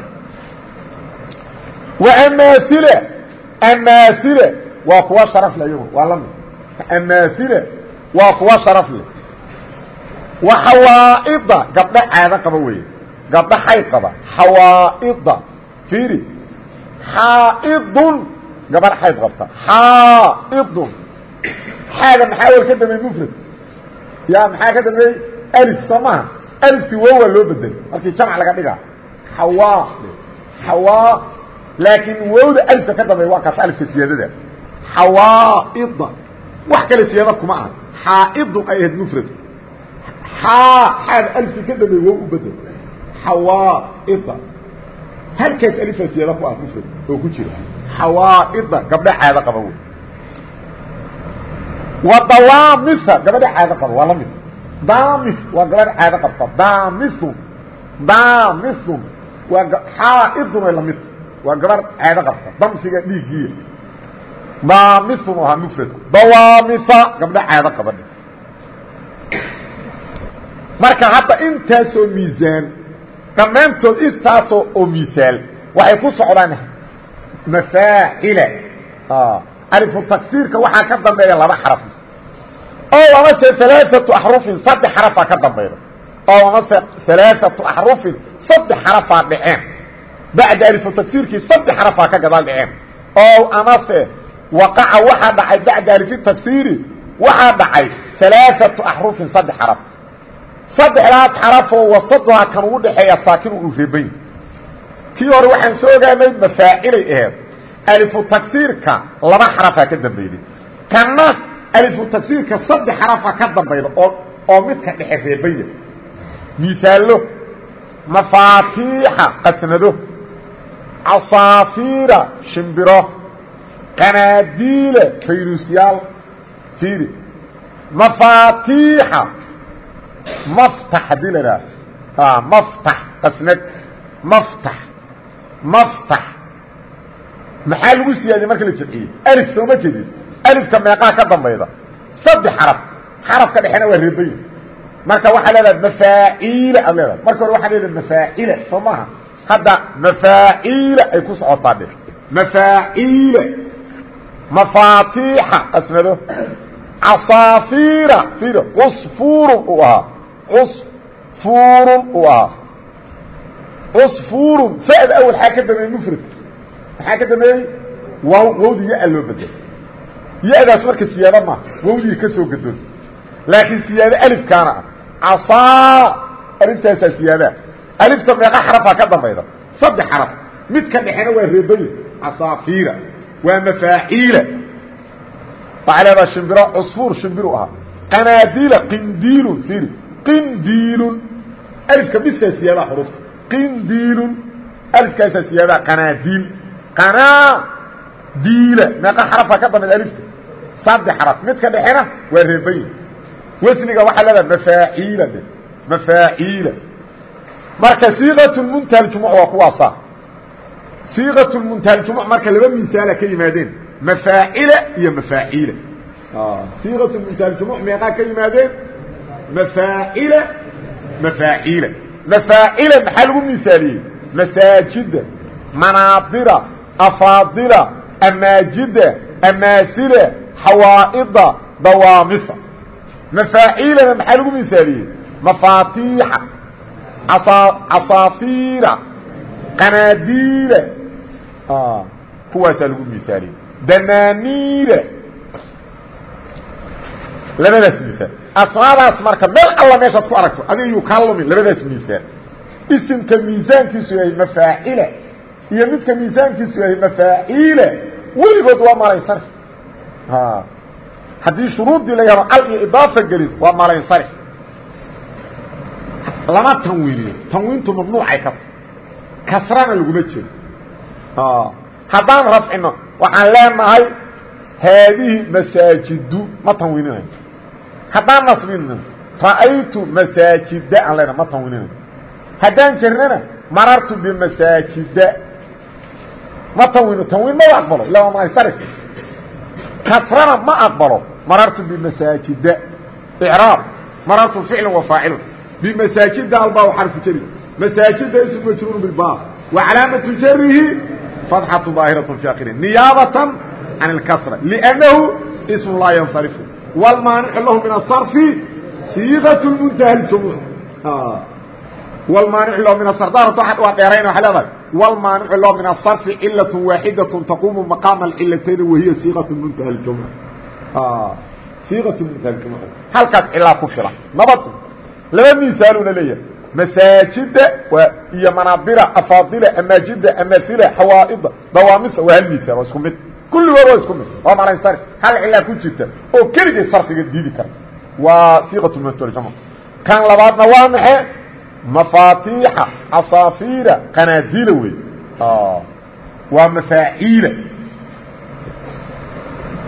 amaasile amaasile waa kuwa sharaf le iyagu waa la mid amaasile waa kuwa sharaf le wa xawaaida gabdho caado qaba weeye. Gabdho xayd qaba. Xawaaida fiiri. Xaaidun gabar xayd qabta. Xaaidun. Xaaga maxaa wel ka dambeey mufrad? Ya maxaa ka dambeeyey? Alif soo maha. Alifkii wow waa loo bedelay markii jamc laga dhigaa. Xawaa xawaa laakiin wowda alifka ka dambeeya waa kaas alifka siyaadada. Xawaaida wax kale siyaada kuma aha. Xaaidun ay ahayd mufrad. Xaa xaada alifkii ka dambeey wow u bedel xawaaida halkaas alifaa siyaada ku ah mufrad oo ku jira. Xawaaida gabdho caado qaba wey wa dawaamisa gabadha caado qaba waa la mid. Damis waa gabadh caado qabta. Damisun damisun waa xaaidun ay la mid waa gabadh caado qabta damsiga dhiiggiya damisun ahaa mufradku dawaamisa gabdho caado qaba marka hadda intaasoo miisaan dhammaantood intaasoo oo misaal waxay ku socdaan mafaacila alifu taksiirka waxaa ka dambeeya laba xaraf. O amase alaaatu axrufin saddex xarafaa ka dambayda o amase alaaatu axrufin saddex xarafaa dhaceen bacda alifu taksiirkii saddex xarafaa ka gadaal dhaceen o amase waqaca waxaa dhacay bacda alifi taksiiri waxaa dhacay alaaatu axrufin saddex xaraf saddexdaas xarafoo wasaduha kan ugu dhexeeya saakin uu reebay kii hore waxaan soo ogaanay mafaacilay aheed alifu tagsiirka laba xarafaa ka dambeyday kanna alifu tagsiirka saddex xarafaa ka dambayda oo oo midka dhexe reebaya miaalo mafaatiixa qasnado casaafiira shimbiro. Qanaadiile fayrusyaal fiiri mafaatiixa. Maftax haddii la idhaha maftax qasnad. Maftax. Maftax. Maxaa lagu siyaadiyey marka la jamciyey alif sooma jeedin alifka meeqaa ka dambayda. Saddex xaraf. Xarafka dhexena waa reebaya marka waxaa leedahay mafaaciila aad leedahay. Marka hore waxaa leedahay mafaacila soo maaha hadda mafaaciila ay ku socotaa dhe mafaaciila mafaatiixa qasnado casaafiira ir cusfuurun uu ahaa. Cusfuurun uu ahaa. Cusfuurun. Fa'da awal xaa ka dambeeyey mufrad maxaa ka dambeeyey waaw wawdi ya-a loo bedel ya-daas marka siyaado ma wawdigii ka soo gadoon. Laakiin siyaado alifkaana ah. Casaa aliftaasaa siyaadaa alifta meeqa xarafaa ka dambayda. Saddex xaraf. Mid ka dhexena waa reebaya casaafiira waa mafaaciila. Waxaa leedaha shimbiro cusfuur shimbiru ahaa qanaadiila qindiilun ir qindiilun. Alifka bisaa siyaadaha xurufta. Qindiilun. Alifkaasaa siyaadaha qanaadiil qanaadiila meeqa xarafaa ka dambeed alifta. Saddex xaraf. Midka dhexena waa reebaya wasniga waxaa leedaha mafaaciila. De mafaaciila marka siiqat muntaha jumuc waa kuwaasa siiqat muntaha jumuc marka laba misaala ka yimaadeen mafaacila iyo mafaaciila siiqat muntaha jumuc meeqaa ka yimaadeen? Mafaacila mafaaciila mafaacila maxaa lagu misaaliyey masaajida manaabira afaadila amaajida amaasila xawaa'ida dawaamisa. Mafaacilana maxaa lagu misaaliyey mafaatiixa casaafiira qanaadiila kuwaasaa lagu misaaliyey danaaniila labadaas miaal asmaadaas marka meel alla meeshaad ku aragto adi yuu kaa lumin labadaas miisaal isimka miisaankiisu yahay mafaacila iyo midka miisaankiisu yahay mafaaciila weligood waa malansarif haddii shuruuddii la yaro al iyo idaafa gelin waa malansarif lama tanwiiniyo. Tanwiintu mamnuucay ka kasrana laguma jiro. Haddaan rafcino waxaan leenahay haadihi masaajidu ma tanwiininayo. Haddaan nasbino ra'aytu masaajida aan leenahay ma tanwiininayo. Haddaan jirnana marartu bimasaajida ma tanwiino tanwiin ma aqbalo ila waa malansarif kasrana ma aqbalo marartu bimasaajida icraab marartu ficlu wa faacilu bimasaajida albaa xarfu jari masaajida ism majruur bilbaa wa calaamatu jarihi fatxatu daahiratu fi akhiri niyaabatan can اlkasra liannahu ism laa yansarifu wاlmaanicu lahu min asarfi siiqat muntaha ljumuc wlmaanicu lahu min asardaarat waa dheerayna waa leedahay wlmaanicu lahu min asarfi cilaة waaxidaة taquumu maqaama alcilatayni wahiya siiqaة muntaha ljumuc siiqaة muntaha ljumuc halkaas cilaa ku filan nabad laba misaaluna leeyahay. Masaajida iyo manaabira afaadila amaajida amaila xawaaida dawaamisa waa hal misaal waa isku mid. Kulligood waa isku mid. Waa malansari hal cilaa ku jirta oo keligay sarfiga diidi kara. Waa ljumuc kan labaadna waa maxe mafaatiixa casaafiira qanaadiila wey waa mafaaciila.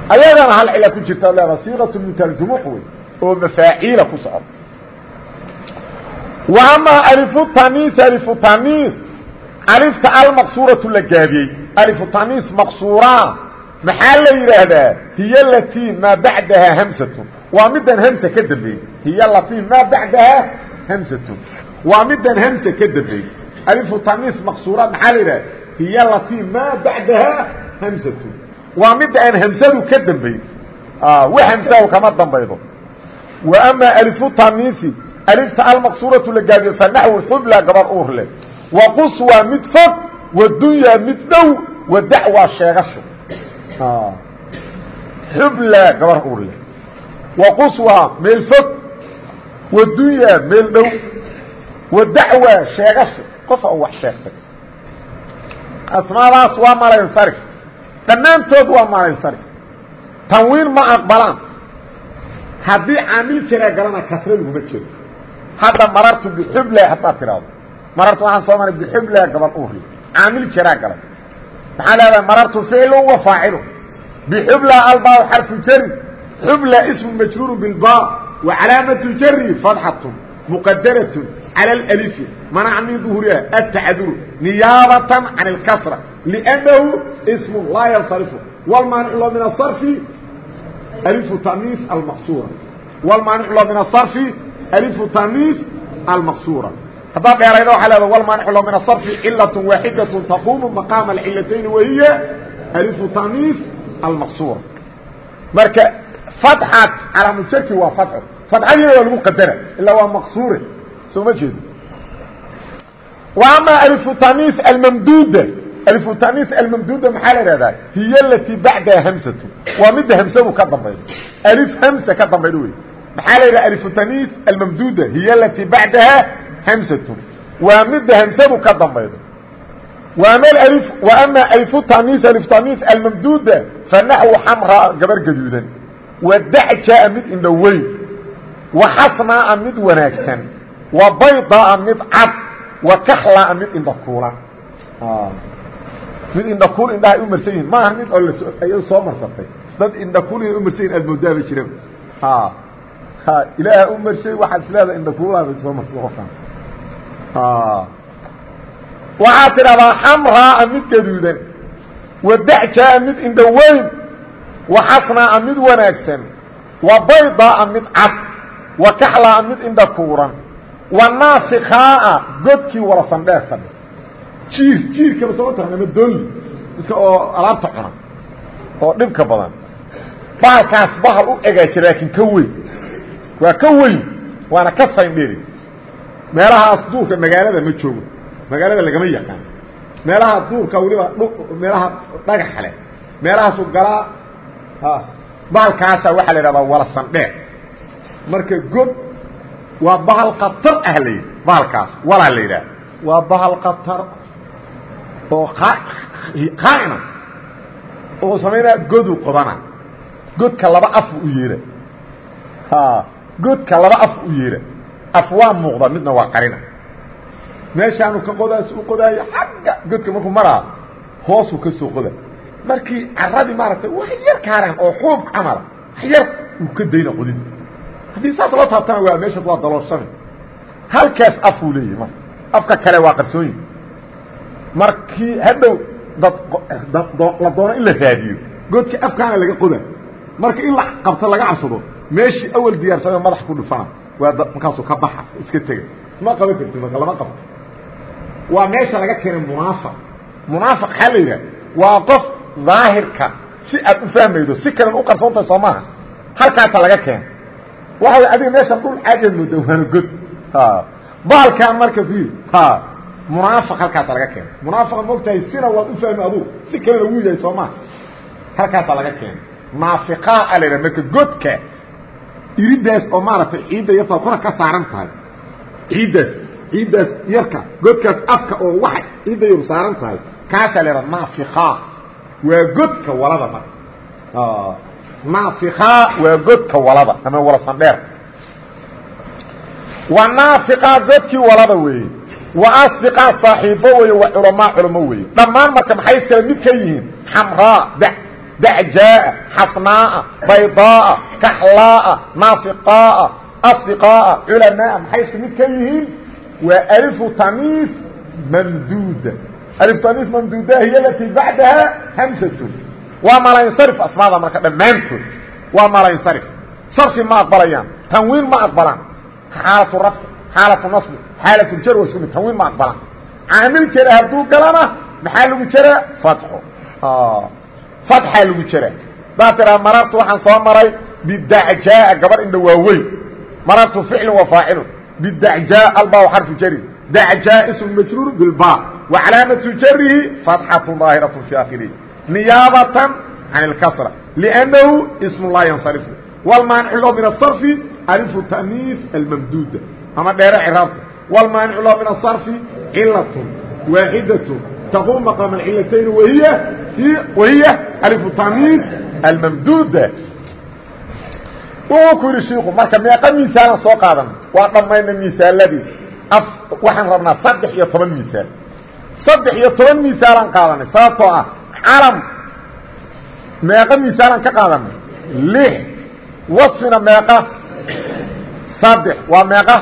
Ayagana hal cila ku jirta leeda siiqatu muntaljumuc wey oo mafaaciila ku socda wa amaa alifu taniis alifu taniis alifta almaqsuuratu la gaabiyey alifu taniis maqsuuraa maxaa la yidhaahdaa hiy alatii maa bacdahaa hamsatun waa midaan hamsa ka dambeeyey hiy alatii maa bacdahaa hamsatun waa midaan hamsa ka dambeeyey alifu taniis maqsuuraad maxaa la yidhaha hiy alatii maa bacdahaa hamsatun waa midda aan hamsadu ka dambayn wax hamsahu kama dambaydo wa amaa alifu taniisi alifta almaqsuuratu la gaabiyo fa naxwu xubla gabar uur leh wa qus waa mid fog wadunyaa mid dhow wadac waa sheegasho. Xubla gabar uur leh wa qus waa meel fog wadunyaa meel dhow wadacwa sheegasho. Qofa u wax sheegtay. Asmaadaas waa malansarif dhammaantood waa malansarif tanwiin ma aqbalaan. Haddii caamil jiraa galana kasra laguma jiro hadda marartu bixubla haddaad tidhaahdo marartu waxaan soo maray bixubla gabal uurli caamil jiraa galay maxaa leedahay marartu ficlu wa faacilu. Bixubla albaa xarfu jari. Xubla ismu majruuru bilba wa calaamatu jari fadxatun muqadaratun cala alalifi manaca min duhuriha atacaduru niyaabatan can اlkasra liannahu ismu laa yansarifu. Wlmaanicu lo min asarfi alifu taniis almaqsuura. Wlmaanicu lo min asarfi alifu taniis almaqsuura haddaad dheerayda waxaa leeda wlmaanicu lo min asarfi cilaة waaxidaة taquumu maqaama alcilatayni wahiya alifu taniis almaqsuura marka fatxat calaamujarki waa fatxo fatxadiina waa lagu qadara ilaa waa maqsuure soo ma jeedo wa amaa alifu taniis almamduuda alifu taniis almamduuda maxaa la ihahdaa hiy alatii bacdaha hamsatu waa midda hamsadu ka dambaydo alif hamsa ka dambaydo wey maxaa la yidhaha alfutamiis almamduuda hiy alati bacdaha hamsatu waa midda hamsadu ka dambaydo. Ama alfutamiis alftamiis almamduuda fa naxwu xamraa gabar gaduudan wadacjaa mid indhoweyn. Wa xasnaa mid wanaagsan. Wa baydaa mid cad. Wa kaxlaa mid indhakuulan ah. mid indhakuul indhaha ay u marsan yihiin. Maaha mid oo ay soo marsatay dad indhakuul inay u marsan yihiin aad moodaa bay jireen. Ah ilaaha u marshay waxaad isleedahay indhakuulaaba soo marsa qofkan. Waxaad tidhahdaa xamraaa mid gaduudan wadacjaa mid indhoweyn waxasnaa mid wanaagsan wa baydaa mid cad wa kaxlaa mid indhakuuran wa naafikhaa godkii wala sandheer fadhi jiir jiirkaba soo taran ama doolli midka oo alaabta cuna oo dhibka badan. Bahalkaas bahal u egaaji laakiin ka weyn waa ka weyn waana ka sayndheri meelahaas duurka magaalada ma joogo. Magaalada lagama yaqaan. Meelaha duurka weliba meelaha dhagaxa leh meelahaasu galaa bahalkaasa waxaa la yidhahdaa wala sandheer. Marka god waa bahal khatar ah la yidhi bahalkaas walaa la yidhaha waa bahal khatar oo khaa'ina oo samaynaa godu qodana. Godka laba af u yeera godka laba af u yeera af waa muuqda midna waa qarina. Meeshaanu ka qodaas u qodaayo xagga godka markuu maraa hoosuu ka soo qoda. Markii caradii maaragtay wax yar kaaraan oo xuub camala wax uu ka dayna qodin. Haddii saas loo taabtana waa meeshaas waa dalooshami halkaas afuu leeyahy marka. Afka kale waa qarsooyin. Markii hadhow dad la doono in la raadiyo godka afkaana laga qoda marka in la qabto laga cabsado meeshii awal diyaarsadee madax ku dhufana waa markaasuu ka baxa iska tega ma qaban karti marka lama qabto waa meesha laga keenay munaafiq munaafiq waxaa la yidhaha waa qof daahirka si aad u fahmaydo si kalen u qarsoontahay soo maaha. Halkaasa laga keena waxa way adiga meeshan dhul caadiad mooda waana god. Baalkan marka fiir munaafiq halkaasa laga keena munaafiqa mogtahay sina waad u fahmi adugu si kalena wuu yahay soo maha halkaasaa laga keena naafiqaa a la yidhaha marka godka iridaas oo maaragtay ciidda yartaa kora ka saaran tahay. Ciiddaas ciiddaas yarka godkaas afka oo waxa ciidda yar saaran tahay kaasaa la yidhaha naafiqa waa godka walada marka. Naafiqa waa godka walada ama wala sandheer. Wa naafiqa godkii walada weeye. Wa asdiqaa saaxiibo weeye wa culamaa culamo weeye. Dhammaan marka maxay iskale mid ka yihiin? Xamraa da dacjaa'a xasnaa'a baydaa'a kaxlaa'a naafiqaa'a asdiqaa'a culamaaa maxay iska mid ka yihiin waa alifu tamiis mamduuda alif tamiis mamduuda hiy alatii bacdaha hamsatu waa malansarif asmaada marka dhammaantood waa malansarif sarfi ma aqbalayaan tanwiin ma aqbalaan xaalatu rafci xaalatu nasbi xaalatu jar waa isku mid tanwiin ma aqbalaan caamil jara hadduu galana maxaa lagu jaraa fatxo fatxaa lagu jaraa daa tiraa marartu waxaan soo maray bidacjaa gabar indha waaweyn. Marartu ficlu wa faacilun. Bidacjaa alba xarfu jari dacjaa ism majruur bilba wa calaamatu jarihi fatxatu daahiratu fi akhirihi niyaabatan can اlkasra liannahu ism laa yansarifu. Wlmaanicu lo min asarfi alifu ta'niif almamduuda ama dheere ciraabka wlmaanicu lo min asarfi cilatun waaxidatun maqaama cilatayn wahiya wahiya alifu ta'niif almamduuda wuxuu ku yidhi shiiku marka meeqa misaalan soo qaadan waa dhammayna misaaladii waxaan rabnaa saddex iyo toban misaal saddex iyo toban misaalaan qaadanay sababtoo ah calam meeqa misaalaan ka qaadanay lix wasfina meeqa saddex waa meeqa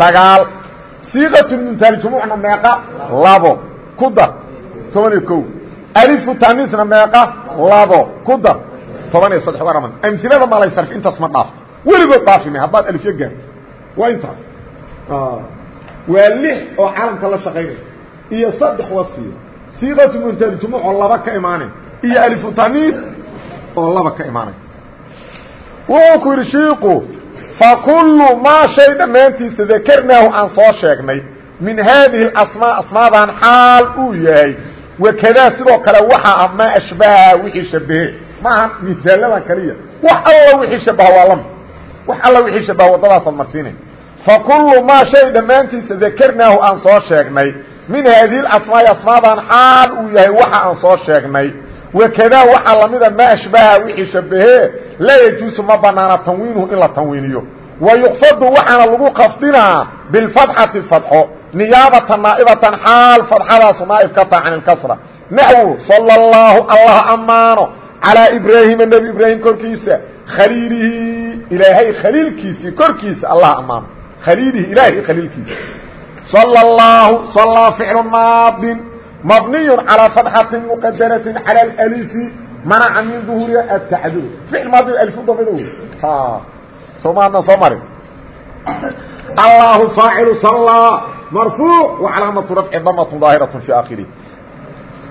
sagaal siiqatu mintaaljumuucna meeqa labo ku dar toban iyo kow alifu taniisna meeqa labo ku dar. Toban iyo saddex waa dhaman amilada malay sarf intaas ma dhaafto weligood dhaafime haddaad alifyo gaarto. Waa intaas. Waa lix oo calamka la shaqaynaya. Iyo saddex wasfiya siiqatu mintaaljumuuc oo laba ka imaanay iyo alifu taniis oo laba ka imaanay wuxuu ku yidhi shiiku fakullu maa shay dhammaantiisa dakarnaahu aan soo sheegnay min haadihi asmaa asmaadan xaal uu yahay wakadaa sidoo kale waxaa ah maa ashbaha wixii shabahe maaha misaaladan kaliya. Wax alla wixii shabaha waa lami wax alla wixii shabaha waddadaasad marsiinay fakullu maa shay dhammaantiisa dakarnaahu aan soo sheegnay. Min haadihi asmaai asmaadan xaal uu yahay waxa aan soo sheegnay. Wakadaa waxaa lamida maa ashbaha wixii shabahe laa yajuusu ma banaana tanwiinuhu in la tanwiiniyo. Wa yuqfadu waxaana lagu qafdinaa niyaabatan naa'ibatan xaal fadxadaasu naa'ib ka taha can ilkasra naxwu sala allahu allah ammaano calaa ibraahima nebi ibraahim korkiisa khaliilihi ilaahay khaliilkiisii korkiisa allah ammaano khaliilihi ilaahay khaliilkiisa sala allahu sallaa ficlu maadin mabniy calىa fatxati muqadarati calى اlifi manaca min duhuriha atacdur ficil maadi alif udambada wey soo maadna soo marin allahu faacilu sallaa marfuuc wacalaamatu rafci damatu daahiraة fi akhirih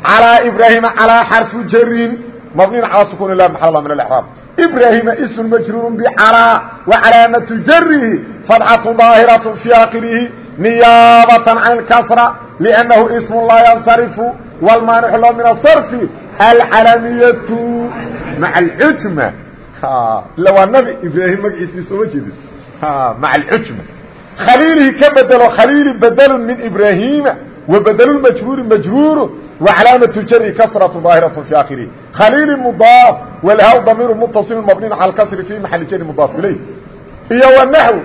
calىa ibraahima calىa xarfu jarin mabniyin calى sukun lah maxal min اlraab ibraahima ism majruur bcalىa wacalaamatu jarihi fatxatu daahiraة fi akhirihi niyaabatan can اkasra لأnnahu ism laa yansarifu wاlmaanixu lo min aصarfi alcalamiyatu maca alcujma ila waa nabi ibraahim magaciisii sooma jeedin maca alcujma khaliilihi ka bedelo khaliili bedelu min ibraahiima wa bedelu majruuri majruuru wa calaamatu jari kasratu daahiraة fi akhirihi khaliili mudaaf walhaw damiiru mutaصil mabniin cala اkasri fi maxali jari mudaaf ilayh iyo wanaxw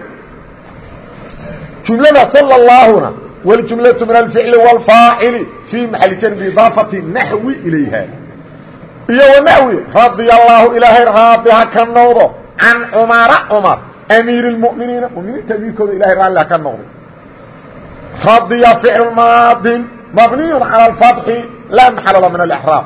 jumlada salى اllaahuna wاljumlaة min alficli wاlfaacili fii maxali jari biidaafati naxwi ilayha iyo wanaxwi radia allaahu ilaahay raadi ha ka noqdo can cumara cumar amiir اlmuminiina muminiinta amiirkooda ilahay raalli ha ka noqdo radiya ficl maadin mabniy calى اfatxi laa maxalala min alxraab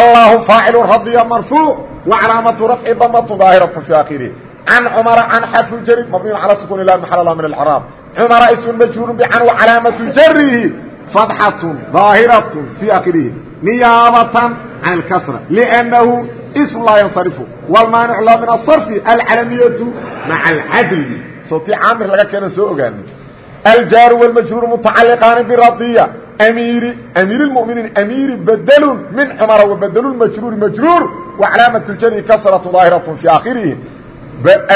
allahu faacilu radiya marfuuc wacalaamatu rafci damatu daahiraة fi akhirih can cumara can xarfu jari mabniyn calى sukun lah maxal lah min اcraab cumara ism majhuur bcan wcalaamatu jarihi fadxaة ظaahiraة fii akhirihi niyaabatan can اlkasra lأnnahu ism laa yansarifu wlmaanic la min aصarfi alcalamiyatu maca alcadli sootii caamir laga keena soo ogaana aljaaru wاlmajhuur mutacaliqaani biradiya amiiri amiir اmuminiin amiiri badlu min cumara wabadlu majruuri majruur wacalaamaة اjari kasraة ظaahiraة fii akhirihi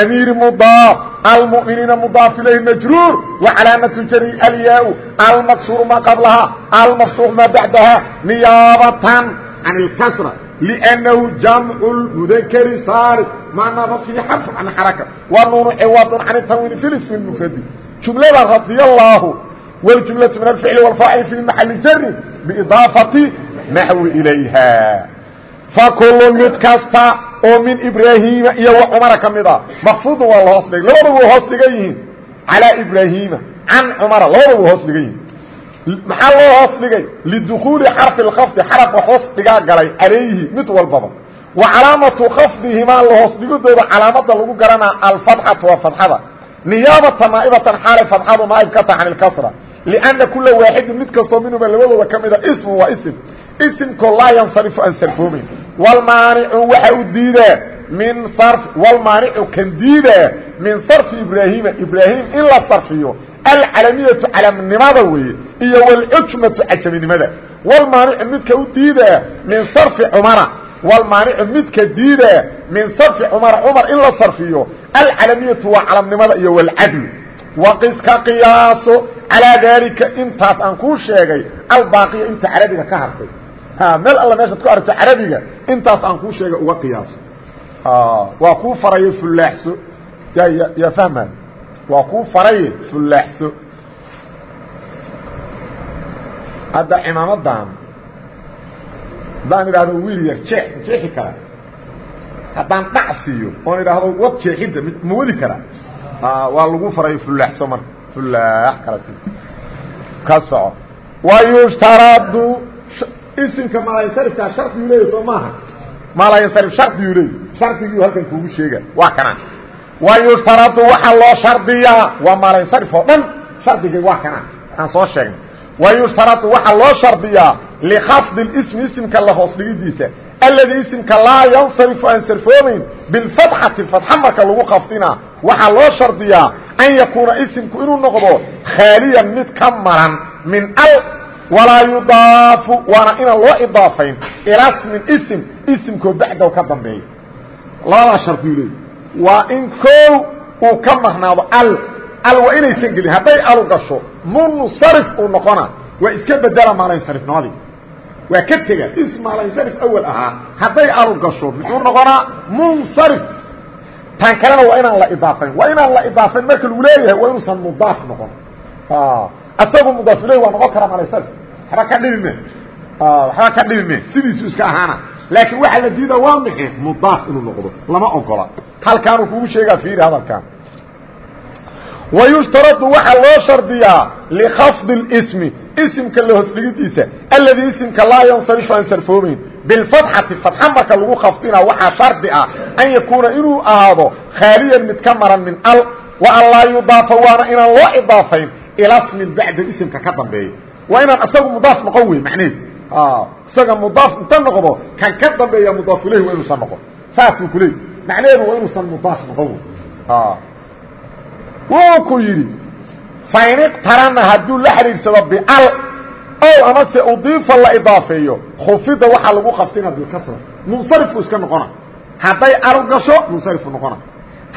amiiri mdaaf almuminiina mdaaf ilayhi majruur wacalaamaةu jari alyaa almaksuur ma qablaha almaftuux ma bacdaha niyaabatan can اlkasra لأnnahu jamcu mudakri saali macnaba fii xarf can xaraka wa nuunu ciwad can tanwiin fi smi mfradi jumlada radi اllahu wاljumlaةu min alficl wاlfaacil fii maxali jari biidaafati naxwi ilayha fakulun mid kasta oo min ibraahiima iyo wa cumara ka mid a mahfuudun waa la hoos dhigay labada waa hoos dhigan yihiin calaa ibraahiima can cumara labada waa hoos dhigan yihiin maxaa loo hoos dhigay lidukuuli xarfi اkafdi xarafka hoos dhigaa galay calayhi mid walbaba wa calaamatu khafdihimaa lahoos dhigidooda calaamada lagu garanaa alfatxatu waa fadxada niyaabata naaibatan xaalay fadxadu naaib ka taha can اlkasra lianna kula waaxidin mid kastoo minhuma labadooda ka mida ismu waa isim isimkoo laa yansarifu aan sarfoomayn wlmaanicu waxa u diidaa min wlmaanicu kan diidaa min sarfi ibraahiima ibraahim in la sarfiyo alcalamiyatu calamnimada weeye iyo wlcujmatu cajaminimada wlmaanicu midka u diidaa min sarfi cumara wlmaanicu midka diidaa min sarfi cumara cumar in la sarfiyo alcalamiyatu waa calamnimada iyo wlcadlu waqiska qiyaaso calaa daalika intaas aan kuu sheegay albaaqiya inta carabiga ka hartay meel alla meeshaad ku aragto carabiga intaas aan kuu sheegay uga qiyaaso waa kuu faraye fullaaxso. Ya yaa fahma waa kuu faraye fullaaxso. Hadda cimaamadan haddaan idhaahdo wiil yar jeex jeexi kara. Haddaan dhac siiyo oon idhaahdo wad jeexidda ma wadi karaa waa lagu faraye fullaaxso marka fullaax kala si ka soco. Wayushtaradu isimka malansarifkaa shardiguu leeya soo maaha. Malansarif shardiguu leey shardigii halkan kuugu sheega waa kana wayushtaradu waxaa loo shardiyaa. Waa malansarif oo dhan. Shardigay waa kana aan soo sheegnay. Wayushtaradu waxaa loo shardiyaa likafdi ismi isimka la hoos dhigidiisa. Alladii isimka laa yansarifu aan sarfoomayn bilfatxati fatxa marka lagu kafdina waxaa loo shardiyaa an yakuuna isimku inuu noqdo khaaliyan mid ka maran min al walaa yudaafu waana inaan loo idaafayn ilaa smin ism isimkoo bacdow ka dambeeya. Labadaa shardiyu leey waa in koow uu ka marnaado al al waa inaysan gelin hadday alu gasho munsarif uu noqona waa iska bedela maalansarifnimadii waa ka tega ism maalansarif awal ahaa hadday alu gasho muxuu noqonaa munsarif tan kalena waa inaan la idaafayn waa inaan la idaafayn marka lagu leeyahay waa inuusan mudaaf noqon. Asagu mudaaf ileyh waa noqon karaa maalansarif waba ka dhibime waxba ka dhibime sidiisu iska ahaana. Laakiin waxaa la diida waa maxay? Mudaaf inuu noqdo. Lama ogola. Halkaanuu kugu sheegaa fiiri hadalkaan. Wayushtaradu waxaa loo shardiyaa likafdi اsmi isimka la hoosdhigidiisa alladii isimka laa yansarifu aan sarfoomayn bilfatxati fatxa marka lagu kafdina waxaa shardi ah an yakuuna inuu ahaado khaaliyan mid ka min al wa an laa yudaafa waana inaan loo ilaa smin bacda isimka ka dambeeya waa inaan isagu mudaaf noqon wey macnehedu isaga mudaaf inta noqdo kan ka dambeeya mudaaf ilayhi waa inuusan noqon. Saasuu ku leey macnaheedu waa inuusan mudaaf noqon wey wuu ku yidhi fain iqtarana hadduu la xidhiidsado bial ow amase udiifa la idaafeeyo khufida waxaa lagu kaftina bilkasra munsarifku iska noqona. Hadday al gasho munsarifu noqona.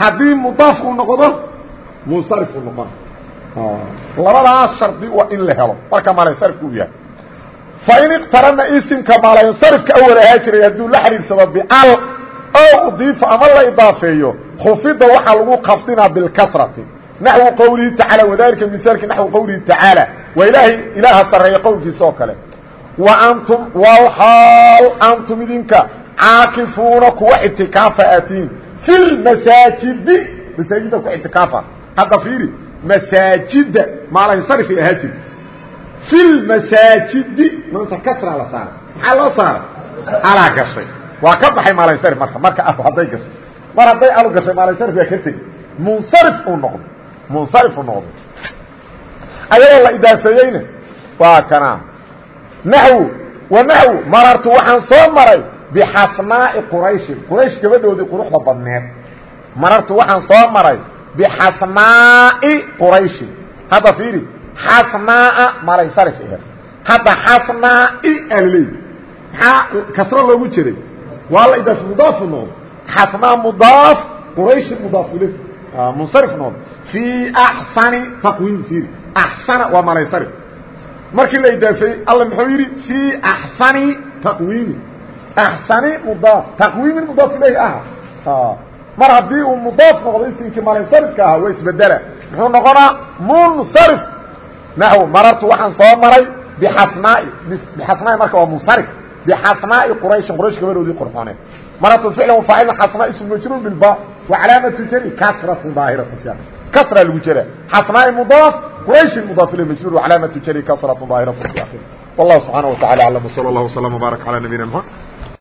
Haddii mudaaf uu noqdo munsarifu noqona labadaas shardi waa in la helo. Marka malansarifka uu yahay. Fain iqtarana isimka malansarifka awal ahaa jiray hadduu la xidhiidsado bial ow udiifa ama la idaafeeyo khufida waxaa lagu kafdinaa bilkasrati naxwu qowlihi tacaala wadalika misaalki naxwu qowlihi tacaala waa ilaahay ilaaha sarreeya qowlkiisa oo kale. Wa antum walxaal antum idinka caakifuuna kuwa ictikaafa atiin fi lmasaajidi masaajidda ku ictikaafa. Hadda fiiri masaajida maalansarifay ahaa jiri fi lmasaajidi maanta kasraa la saaray. Maxaa loo saaray? Alaa gashay. Waa ka baxay maalansarif marka marka af hadday gashay mar hadday alu gashay maalansarif waa ka tegi. Munsarif uu noqdo munsarif uu noqdo ayadoo la idaafeeyeyna waa kana naxw wa naxw marartu waxaan soo maray bixasnaa'i qurayshin quraysh gabadhoodii quruxda badneed. Marartu waxaan soo maray bixasnaa'i qurayshin hadda fiiri xasnaa'a malansarif aheed hadda xasnaa'i alaleey maxaa kasro loogu jiray waa la idaaf mudaafu noqdo xasnaa mudaaf qurayshi mudaaf ile munsarif noqdo fii axsani taqwiim fiiri axsana waa malansarif markii la idaafeeyey alla muxuu yidhi fii axsani taqwiimi axsani mudaaf taqwiimin mudaaf ilayhi aha mar haddii uu mudaaf noqdo isimkii malansarifka ahaa waa isbedela muxuu noqonaa munsarif naxw marartu waxaan soo maray bixasnaai bixasnaai marka waa munsarif bxasnaaءi qurayshin qraysh gabadoodii qorxooneed maratu ficlan faacilna xasnaa ism majruur bilba wa calaamatu jari kasratu daahiratu kasra lagu jera xasnaa'i mudaaf qurayshin mudaaf ilay majruur wa calaamatu jari kasratu daahiratu fi akhir wallahu subxaanaه wa tacala aclam wsala اllah وsلم وbaarak calى nabiyina mxamed